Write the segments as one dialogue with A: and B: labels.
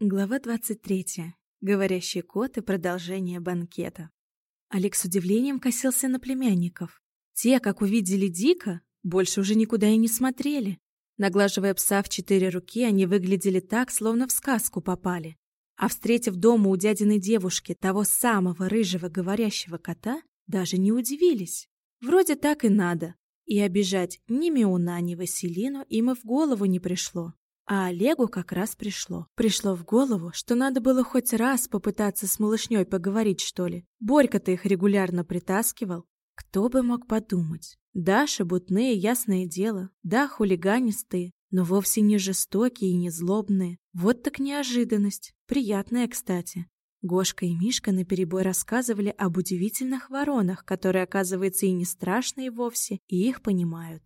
A: Глава 23. Говорящий кот и продолжение банкета. Олег с удивлением косился на племянников. Те, как увидели Дика, больше уже никуда и не смотрели. Наглаживая пса в четыре руки, они выглядели так, словно в сказку попали. А встретив дома у дядиной девушки того самого рыжего говорящего кота, даже не удивились. Вроде так и надо. И обижать ни Миуна, ни Василину им и в голову не пришло. А Олегу как раз пришло. Пришло в голову, что надо было хоть раз попытаться с малышней поговорить, что ли. Борька-то их регулярно притаскивал. Кто бы мог подумать? Да, шебутные, ясное дело. Да, хулиганистые, но вовсе не жестокие и не злобные. Вот так неожиданность. Приятная, кстати. Гошка и Мишка наперебой рассказывали об удивительных воронах, которые, оказывается, и не страшные вовсе, и их понимают.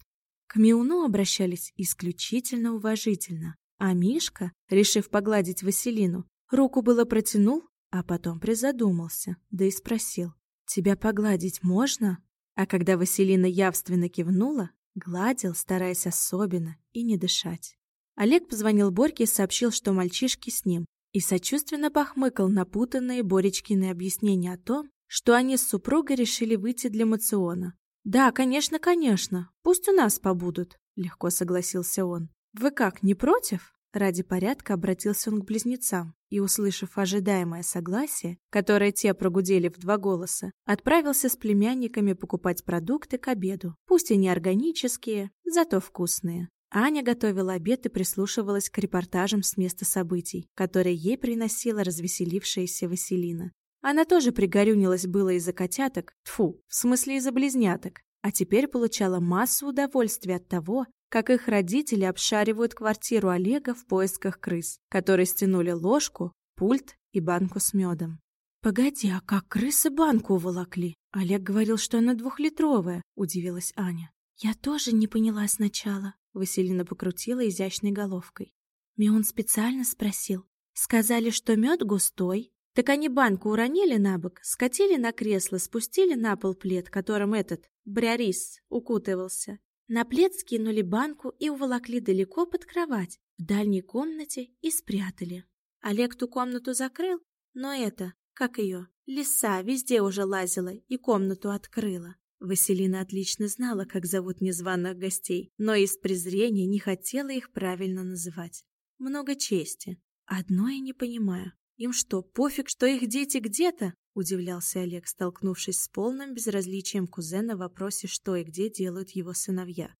A: К Миуну обращались исключительно уважительно, а Мишка, решив погладить Василину, руку было протянул, а потом призадумался, да и спросил, «Тебя погладить можно?» А когда Василина явственно кивнула, гладил, стараясь особенно и не дышать. Олег позвонил Борьке и сообщил, что мальчишки с ним, и сочувственно похмыкал напутанные Боречкины объяснения о том, что они с супругой решили выйти для мациона, «Да, конечно, конечно. Пусть у нас побудут», — легко согласился он. «Вы как, не против?» Ради порядка обратился он к близнецам и, услышав ожидаемое согласие, которое те прогудели в два голоса, отправился с племянниками покупать продукты к обеду, пусть и не органические, зато вкусные. Аня готовила обед и прислушивалась к репортажам с места событий, которые ей приносила развеселившаяся Василина. Она тоже пригорюнилась было из-за котяток, тфу, в смысле из-за близняток, а теперь получала массу удовольствия от того, как их родители обшаривают квартиру Олега в поисках крыс, которые стянули ложку, пульт и банку с медом. «Погоди, а как крысы банку уволокли?» Олег говорил, что она двухлитровая, удивилась Аня. «Я тоже не поняла сначала», — Василина покрутила изящной головкой. Мион специально спросил. «Сказали, что мед густой, так они банку уронили на бок, скатили на кресло, спустили на пол плед, которым этот, брярис, укутывался. На плед скинули банку и уволокли далеко под кровать, в дальней комнате и спрятали. Олег ту комнату закрыл, но это, как ее, лиса везде уже лазила и комнату открыла. Василина отлично знала, как зовут незваных гостей, но из презрения не хотела их правильно называть. Много чести. Одно я не понимаю. Им что, пофиг, что их дети где-то? Удивлялся Олег, столкнувшись с полным безразличием кузена в вопросе, что и где делают его сыновья.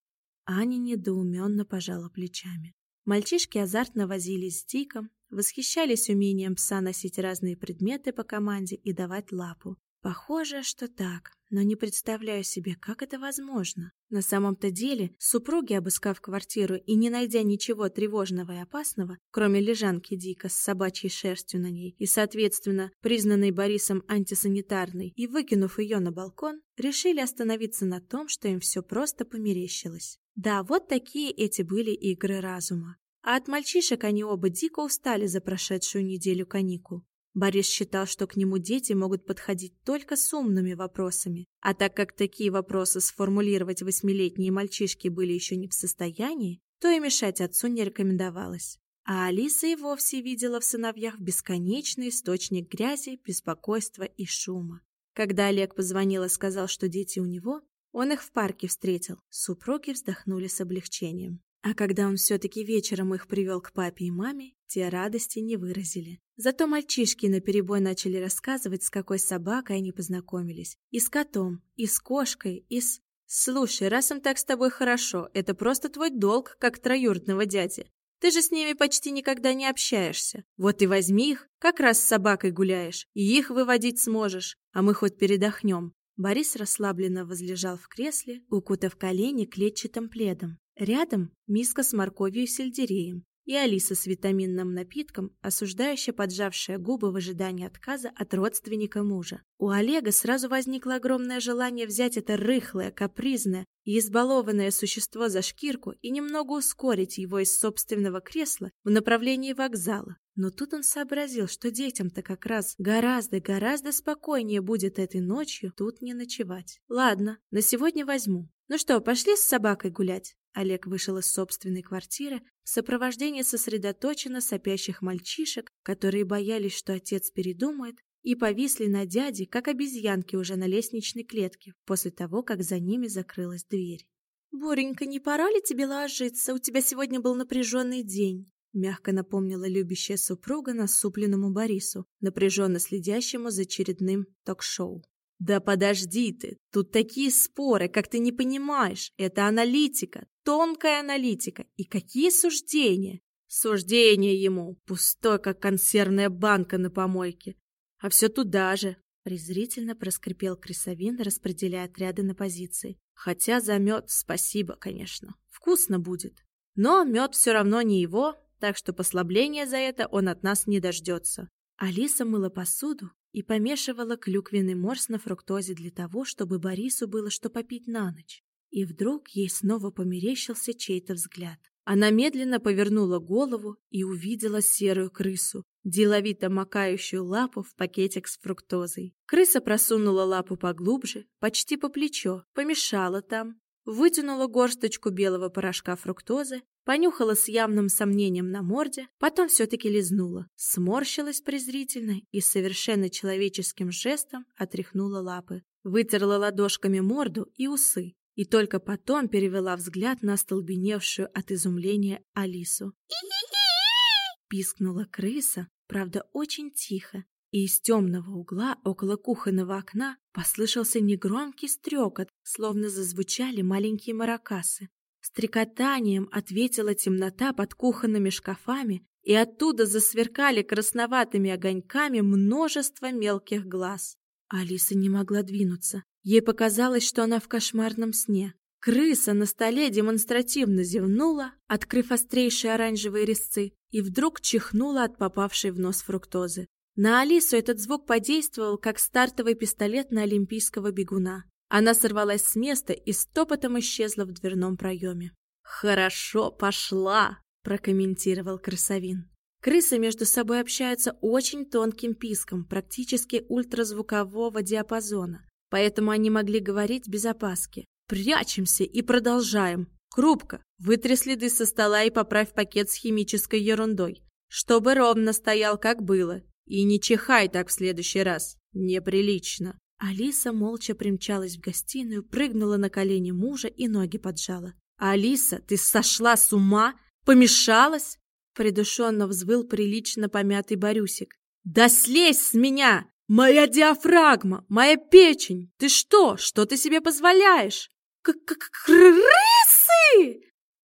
A: Аня недоуменно пожала плечами. Мальчишки азартно возились с Диком, восхищались умением пса носить разные предметы по команде и давать лапу. Похоже, что так, но не представляю себе, как это возможно. На самом-то деле, супруги, обыскав квартиру и не найдя ничего тревожного и опасного, кроме лежанки Дика с собачьей шерстью на ней и, соответственно, признанной Борисом антисанитарной, и выкинув ее на балкон, решили остановиться на том, что им все просто померещилось. Да, вот такие эти были игры разума. А от мальчишек они оба дико устали за прошедшую неделю каникул. Борис считал, что к нему дети могут подходить только с умными вопросами, а так как такие вопросы сформулировать восьмилетние мальчишки были еще не в состоянии, то и мешать отцу не рекомендовалось. А Алиса и вовсе видела в сыновьях бесконечный источник грязи, беспокойства и шума. Когда Олег позвонил и сказал, что дети у него, он их в парке встретил. Супруги вздохнули с облегчением. А когда он все-таки вечером их привел к папе и маме, те радости не выразили. Зато мальчишки наперебой начали рассказывать, с какой собакой они познакомились. И с котом, и с кошкой, и с... «Слушай, раз им так с тобой хорошо, это просто твой долг, как троюродного дяди. Ты же с ними почти никогда не общаешься. Вот и возьми их, как раз с собакой гуляешь, и их выводить сможешь, а мы хоть передохнем». Борис расслабленно возлежал в кресле, укутав колени клетчатым пледом. Рядом миска с морковью и сельдереем, и Алиса с витаминным напитком, осуждающая поджавшая губы в ожидании отказа от родственника мужа. У Олега сразу возникло огромное желание взять это рыхлое, капризное и избалованное существо за шкирку и немного ускорить его из собственного кресла в направлении вокзала. Но тут он сообразил, что детям-то как раз гораздо-гораздо спокойнее будет этой ночью тут не ночевать. Ладно, на сегодня возьму. Ну что, пошли с собакой гулять? Олег вышел из собственной квартиры в сопровождении сосредоточенно сопящих мальчишек, которые боялись, что отец передумает, и повисли на дяде, как обезьянки уже на лестничной клетке, после того, как за ними закрылась дверь. «Боренька, не пора ли тебе ложиться? У тебя сегодня был напряженный день», мягко напомнила любящая супруга насупленному Борису, напряженно следящему за очередным ток-шоу. «Да подожди ты, тут такие споры, как ты не понимаешь. Это аналитика, тонкая аналитика. И какие суждения? Суждения ему, пустой, как консервная банка на помойке. А все туда же, презрительно проскрипел Крисовин, распределяя отряды на позиции. Хотя за мед спасибо, конечно. Вкусно будет. Но мед все равно не его, так что послабления за это он от нас не дождется. Алиса мыла посуду и помешивала клюквенный морс на фруктозе для того, чтобы Борису было что попить на ночь. И вдруг ей снова померещился чей-то взгляд. Она медленно повернула голову и увидела серую крысу, деловито макающую лапу в пакетик с фруктозой. Крыса просунула лапу поглубже, почти по плечо, помешала там, вытянула горсточку белого порошка фруктозы, понюхала с явным сомнением на морде, потом все-таки лизнула, сморщилась презрительно и совершенно человеческим жестом отряхнула лапы, вытерла ладошками морду и усы, и только потом перевела взгляд на остолбеневшую от изумления Алису. Пискнула крыса, правда, очень тихо, и из темного угла около кухонного окна послышался негромкий стрекот, словно зазвучали маленькие маракасы. Стрекотанием ответила темнота под кухонными шкафами, и оттуда засверкали красноватыми огоньками множество мелких глаз. Алиса не могла двинуться. Ей показалось, что она в кошмарном сне. Крыса на столе демонстративно зевнула, открыв острейшие оранжевые резцы, и вдруг чихнула от попавшей в нос фруктозы. На Алису этот звук подействовал, как стартовый пистолет на олимпийского бегуна. Она сорвалась с места и стопотом исчезла в дверном проеме. «Хорошо пошла!» – прокомментировал Крысовин. Крысы между собой общаются очень тонким писком, практически ультразвукового диапазона, поэтому они могли говорить без опаски. «Прячемся и продолжаем!» «Крупка, вытри следы со стола и поправь пакет с химической ерундой, чтобы ровно стоял, как было, и не чихай так в следующий раз, неприлично!» Алиса молча примчалась в гостиную, прыгнула на колени мужа и ноги поджала. «Алиса, ты сошла с ума? Помешалась?» Придушенно взвыл прилично помятый Борюсик. «Да слезь с меня! Моя диафрагма! Моя печень! Ты что? Что ты себе позволяешь?» «Крысы!»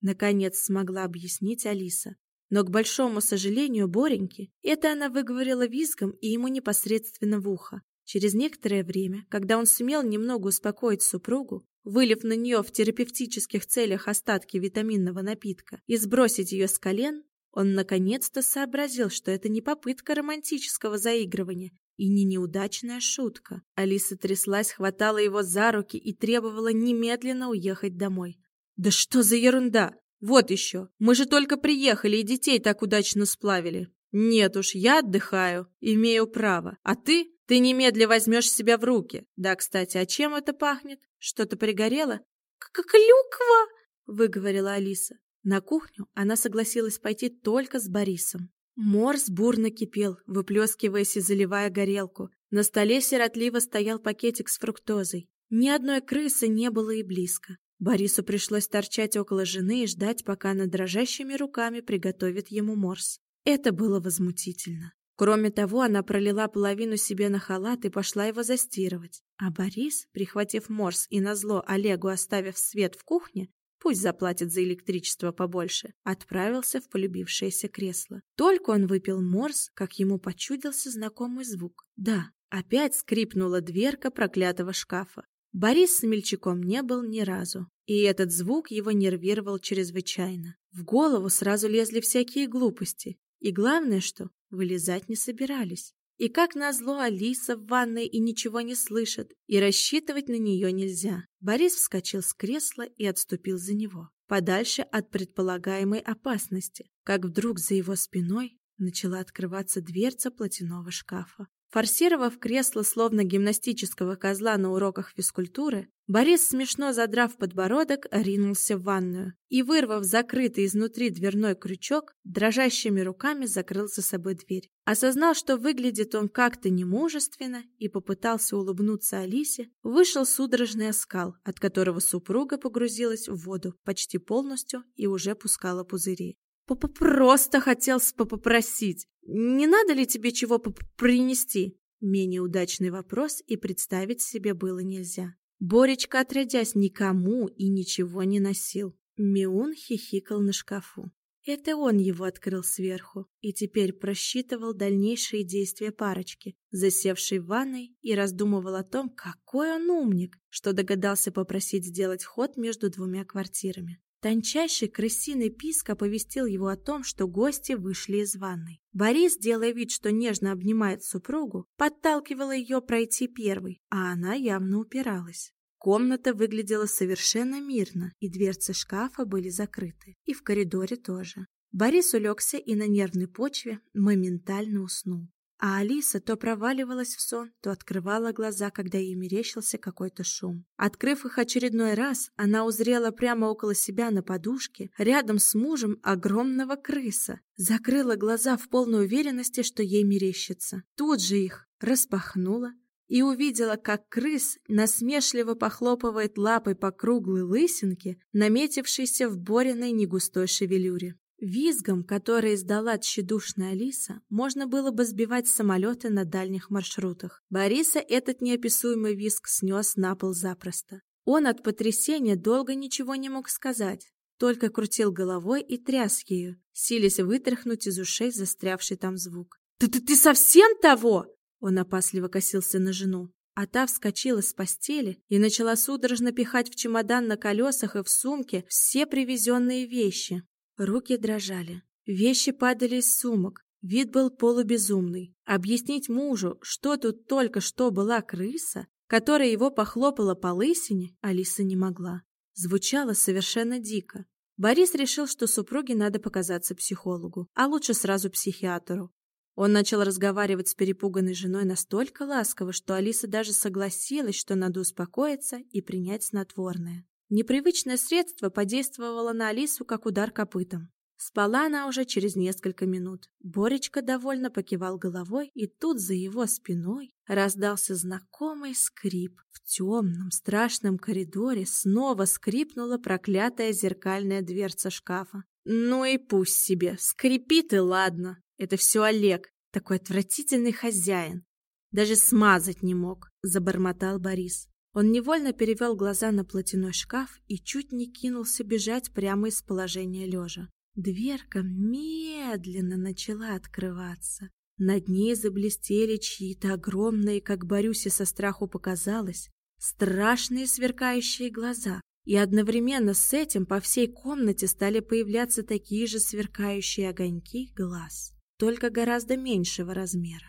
A: Наконец смогла объяснить Алиса. Но, к большому сожалению Бореньки, это она выговорила визгом и ему непосредственно в ухо. Через некоторое время, когда он сумел немного успокоить супругу, вылив на нее в терапевтических целях остатки витаминного напитка и сбросить ее с колен, он наконец-то сообразил, что это не попытка романтического заигрывания и не неудачная шутка. Алиса тряслась, хватала его за руки и требовала немедленно уехать домой. «Да что за ерунда! Вот еще! Мы же только приехали и детей так удачно сплавили!» «Нет уж, я отдыхаю, имею право. А ты? Ты немедля возьмешь себя в руки. Да, кстати, а чем это пахнет? Что-то пригорело?» «Как клюква!» — выговорила Алиса. На кухню она согласилась пойти только с Борисом. Морс бурно кипел, выплескиваясь и заливая горелку. На столе сиротливо стоял пакетик с фруктозой. Ни одной крысы не было и близко. Борису пришлось торчать около жены и ждать, пока она дрожащими руками приготовит ему морс. Это было возмутительно. Кроме того, она пролила половину себе на халат и пошла его застирывать. А Борис, прихватив морс и назло Олегу оставив свет в кухне, пусть заплатит за электричество побольше, отправился в полюбившееся кресло. Только он выпил морс, как ему почудился знакомый звук. Да, опять скрипнула дверка проклятого шкафа. Борис с Мельчаком не был ни разу, и этот звук его нервировал чрезвычайно. В голову сразу лезли всякие глупости, и главное, что вылезать не собирались. И как назло Алиса в ванной и ничего не слышит, и рассчитывать на нее нельзя. Борис вскочил с кресла и отступил за него, подальше от предполагаемой опасности, как вдруг за его спиной начала открываться дверца платяного шкафа. Форсировав кресло словно гимнастического козла на уроках физкультуры, Борис, смешно задрав подбородок, ринулся в ванную и, вырвав закрытый изнутри дверной крючок, дрожащими руками закрыл за собой дверь. Осознал, что выглядит он как-то немужественно, и попытался улыбнуться Алисе, вышел судорожный оскал, от которого супруга погрузилась в воду почти полностью и уже пускала пузыри. Папа просто хотел попросить. Не надо ли тебе чего принести? Менее удачный вопрос и представить себе было нельзя. Боречка, отродясь, никому и ничего не носил. Миун хихикал на шкафу. Это он его открыл сверху и теперь просчитывал дальнейшие действия парочки, засевшей в ванной, и раздумывал о том, какой он умник, что догадался попросить сделать ход между двумя квартирами. Тончайший крысиный писк оповестил его о том, что гости вышли из ванной. Борис, делая вид, что нежно обнимает супругу, подталкивала ее пройти первой, а она явно упиралась. Комната выглядела совершенно мирно, и дверцы шкафа были закрыты, и в коридоре тоже. Борис улегся и на нервной почве моментально уснул. А Алиса то проваливалась в сон, то открывала глаза, когда ей мерещился какой-то шум. Открыв их очередной раз, она узрела прямо около себя на подушке, рядом с мужем, огромного крыса. Закрыла глаза в полной уверенности, что ей мерещится. Тут же их распахнула и увидела, как крыс насмешливо похлопывает лапой по круглой лысинке, наметившейся в Бориной негустой шевелюре. Визгом, который издала тщедушная Алиса, можно было бы сбивать самолеты на дальних маршрутах. Бориса этот неописуемый визг снес на пол запросто. Он от потрясения долго ничего не мог сказать, только крутил головой и тряс ею, силясь вытряхнуть из ушей застрявший там звук. «Ты, ты, ты совсем того?» Он опасливо косился на жену. А та вскочила с постели и начала судорожно пихать в чемодан на колесах и в сумке все привезенные вещи. Руки дрожали. Вещи падали из сумок. Вид был полубезумный. Объяснить мужу, что тут только что была крыса, которая его похлопала по лысине, Алиса не могла. Звучало совершенно дико. Борис решил, что супруге надо показаться психологу, а лучше сразу психиатру. Он начал разговаривать с перепуганной женой настолько ласково, что Алиса даже согласилась, что надо успокоиться и принять снотворное. Непривычное средство подействовало на Алису, как удар копытом. Спала она уже через несколько минут. Боречка довольно покивал головой, и тут за его спиной раздался знакомый скрип. В темном, страшном коридоре снова скрипнула проклятая зеркальная дверца шкафа. Ну и пусть себе, скрипит и ладно. Это все Олег, такой отвратительный хозяин. Даже смазать не мог, забормотал Борис. Он невольно перевел глаза на платяной шкаф и чуть не кинулся бежать прямо из положения лежа. Дверка медленно начала открываться. Над ней заблестели чьи-то огромные, как Борюсе со страху показалось, страшные сверкающие глаза. И одновременно с этим по всей комнате стали появляться такие же сверкающие огоньки глаз, только гораздо меньшего размера.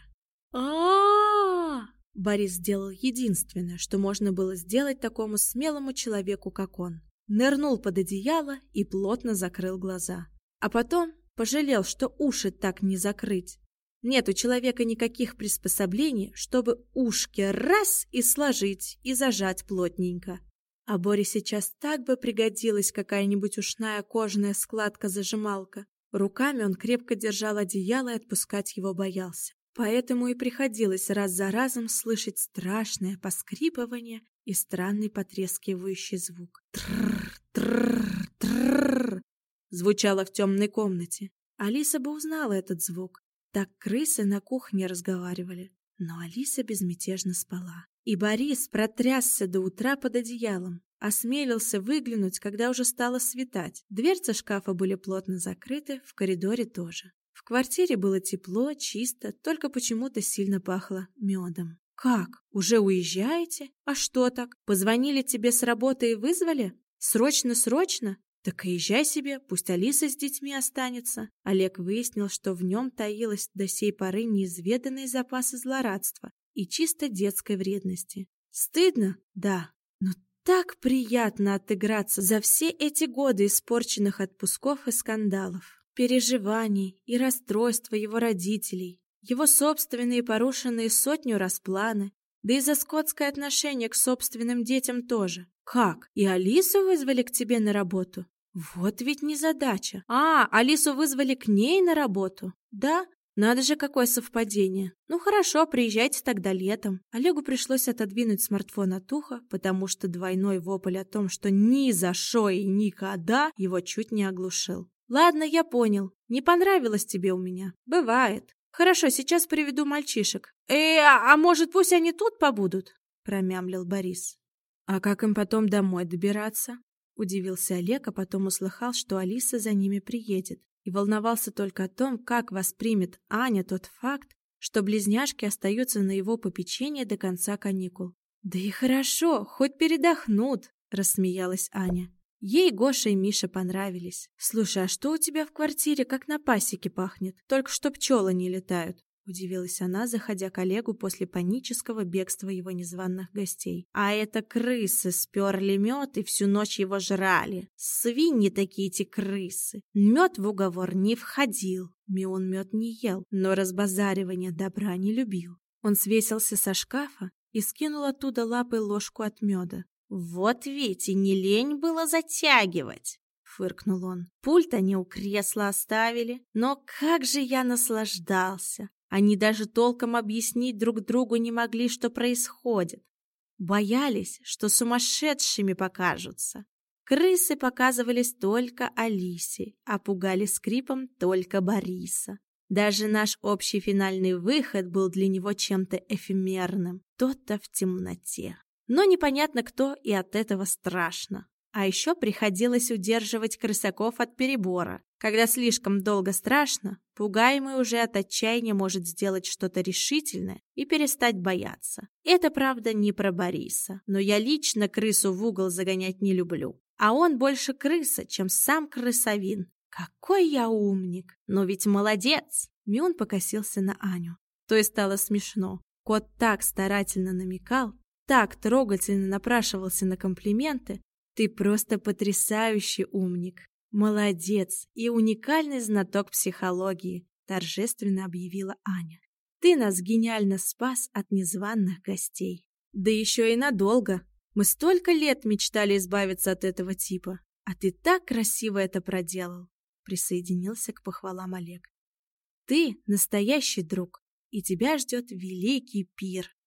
A: а Борис сделал единственное, что можно было сделать такому смелому человеку, как он. Нырнул под одеяло и плотно закрыл глаза. А потом пожалел, что уши так не закрыть. Нет у человека никаких приспособлений, чтобы ушки раз и сложить и зажать плотненько. А Боре сейчас так бы пригодилась какая-нибудь ушная кожаная складка-зажималка. Руками он крепко держал одеяло и отпускать его боялся. Поэтому и приходилось раз за разом слышать страшное поскрипывание и странный потрескивающий звук. Трррр, трррр, трррр, звучало в темной комнате. Алиса бы узнала этот звук. Так крысы на кухне разговаривали. Но Алиса безмятежно спала. И Борис протрясся до утра под одеялом. Осмелился выглянуть, когда уже стало светать. Дверцы шкафа были плотно закрыты, в коридоре тоже. В квартире было тепло, чисто, только почему-то сильно пахло медом. «Как? Уже уезжаете? А что так? Позвонили тебе с работы и вызвали? Срочно-срочно? Так и езжай себе, пусть Алиса с детьми останется». Олег выяснил, что в нем таилось до сей поры неизведанные запасы злорадства и чисто детской вредности. Стыдно? Да. Но так приятно отыграться за все эти годы испорченных отпусков и скандалов переживаний и расстройства его родителей. Его собственные порушенные сотню раз планы, да и за скотское отношение к собственным детям тоже. Как? И Алису вызвали к тебе на работу? Вот ведь незадача. А, Алису вызвали к ней на работу. Да, надо же, какое совпадение. Ну хорошо, приезжайте тогда летом. Олегу пришлось отодвинуть смартфон от уха, потому что двойной вопль о том, что ни за шо и никогда, его чуть не оглушил. Ладно, я понял. Не понравилось тебе у меня. Бывает. Хорошо, сейчас приведу мальчишек. Э, а, а может, пусть они тут побудут? Промямлил Борис. А как им потом домой добираться? Удивился Олег, а потом услыхал, что Алиса за ними приедет, и волновался только о том, как воспримет Аня тот факт, что близняшки остаются на его попечении до конца каникул. «Да и хорошо, хоть передохнут», — рассмеялась Аня. Ей Гоша и Миша понравились. «Слушай, а что у тебя в квартире как на пасеке пахнет? Только что пчелы не летают». Удивилась она, заходя к Олегу после панического бегства его незваных гостей. А это крысы сперли мед и всю ночь его жрали. Свиньи такие эти крысы. Мед в уговор не входил. Мион мед не ел, но разбазаривание добра не любил. Он свесился со шкафа и скинул оттуда лапой ложку от меда. «Вот ведь и не лень было затягивать!» — фыркнул он. «Пульт они у кресла оставили, но как же я наслаждался! Они даже толком объяснить друг другу не могли, что происходит. Боялись, что сумасшедшими покажутся. Крысы показывались только Алисе, а пугали скрипом только Бориса. Даже наш общий финальный выход был для него чем-то эфемерным, то-то в темноте. Но непонятно кто, и от этого страшно. А еще приходилось удерживать крысаков от перебора. Когда слишком долго страшно, пугаемый уже от отчаяния может сделать что-то решительное и перестать бояться. Это, правда, не про Бориса, но я лично крысу в угол загонять не люблю. А он больше крыса, чем сам крысовин. Какой я умник! Но ведь молодец! Мион покосился на Аню. То и стало смешно. Кот так старательно намекал, так трогательно напрашивался на комплименты. Ты просто потрясающий умник. Молодец и уникальный знаток психологии, торжественно объявила Аня. Ты нас гениально спас от незваных гостей. Да еще и надолго. Мы столько лет мечтали избавиться от этого типа, а ты так красиво это проделал. Присоединился к похвалам Олег. Ты настоящий друг, и тебя ждет великий пир.